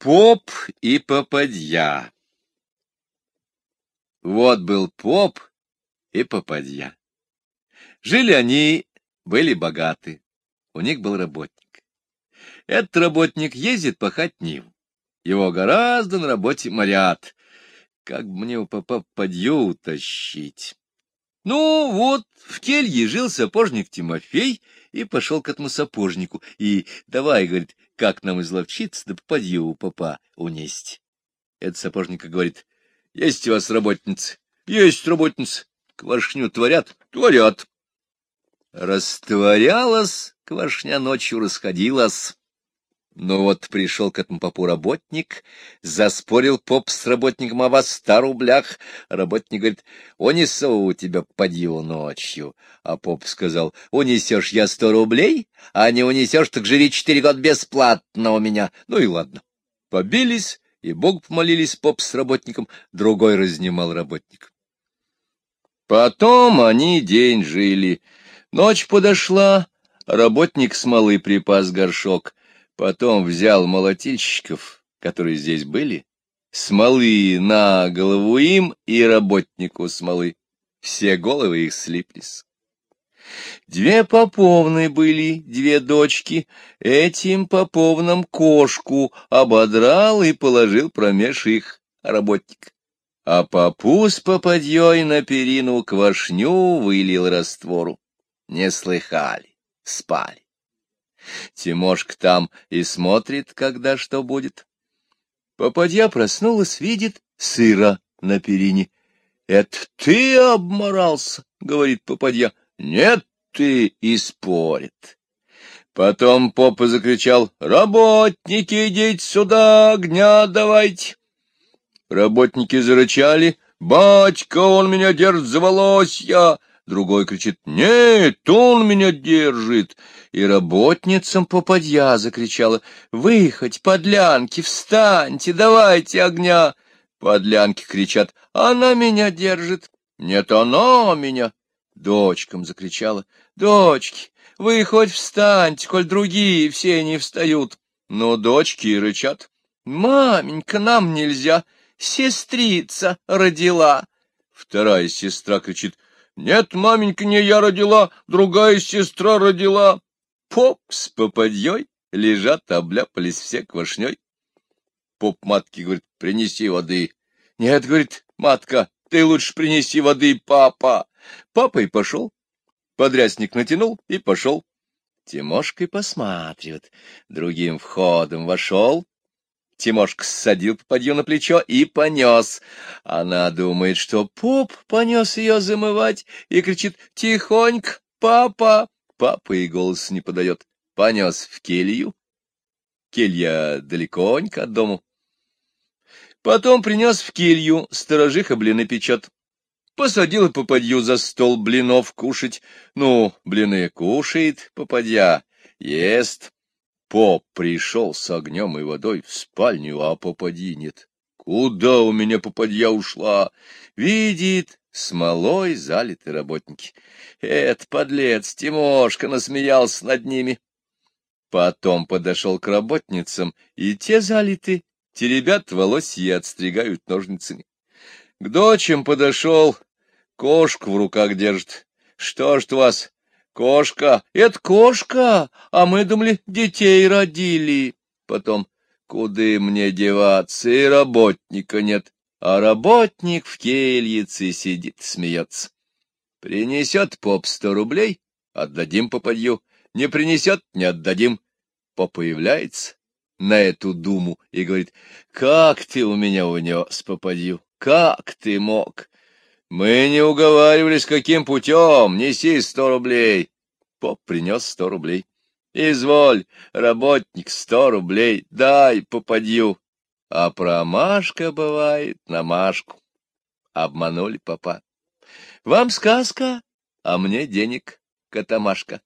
Поп и попадья Вот был поп и попадья. Жили они, были богаты. У них был работник. Этот работник ездит пахать ниву. Его гораздо на работе морят. Как мне у попа подью утащить? Ну, вот, в келье жил сапожник Тимофей и пошел к этому сапожнику. И давай, говорит, как нам изловчиться, да попадью у попа унести. Этот сапожник говорит, есть у вас работницы? Есть работницы. Квашню творят? Творят. Растворялась, квашня ночью расходилась. Ну вот пришел к этому попу работник, заспорил поп с работником о вас ста рублях. Работник говорит, унесу у тебя подью ночью. А поп сказал, унесешь я сто рублей, а не унесешь, так живи четыре года бесплатно у меня. Ну и ладно. Побились, и Бог помолились поп с работником, другой разнимал работник. Потом они день жили. Ночь подошла, работник смолы припас горшок — Потом взял молотильщиков, которые здесь были, смолы на голову им и работнику смолы. Все головы их слиплись. Две поповны были, две дочки. Этим поповнам кошку ободрал и положил промеж их работник. А попу с попадьей на перину квашню вылил раствору. Не слыхали, спали. Тимошка там и смотрит, когда что будет. Попадья проснулась, видит сыра на перине. — Это ты обморался, — говорит попадья. — Нет, ты, — и спорит. Потом попа закричал, — Работники, идите сюда, огня давайте. Работники зарычали, — Батька, он меня держит за волосья. Другой кричит, — Нет, он меня держит и работницам попадья закричала «Вы хоть, подлянки, встаньте, давайте огня!» Подлянки кричат «Она меня держит!» «Нет, она меня!» Дочкам закричала «Дочки, вы хоть встаньте, коль другие все не встают!» Но дочки рычат «Маменька, нам нельзя, сестрица родила!» Вторая сестра кричит «Нет, маменька, не я родила, другая сестра родила!» Поп с попадьей лежат, обляпались все квашней. Поп матке говорит, принеси воды. Нет, говорит, матка, ты лучше принеси воды, папа. Папа и пошел. Подрясник натянул и пошел. Тимошка и посматривает. Другим входом вошел. Тимошка ссадил попадью на плечо и понес. Она думает, что поп понес ее замывать, и кричит «Тихонько, папа!» Папа и голос не подает. Понес в келью. Келья далеконько от дому. Потом принес в келью, сторожиха блины печет. Посадил попадью за стол блинов кушать. Ну, блины кушает попадья, ест. Поп пришел с огнем и водой в спальню, а попади нет. Куда у меня попадья ушла? Видит, смолой залиты работники. Эт, подлец, Тимошка насмеялся над ними. Потом подошел к работницам, и те залиты, теребят волосья и отстригают ножницами. К дочам подошел, кошку в руках держит. Что ж вас, кошка? Это кошка, а мы думали, детей родили. Потом, куда мне деваться, и работника нет а работник в кельице сидит, смеется. Принесет поп сто рублей, отдадим попадью, не принесет — не отдадим. Поп появляется на эту думу и говорит, «Как ты у меня унес попадью? Как ты мог? Мы не уговаривались, каким путем, неси сто рублей». Поп принес сто рублей. «Изволь, работник, сто рублей, дай попадью». А промашка бывает на Машку. Обманули папа. Вам сказка, а мне денег, Катамашка.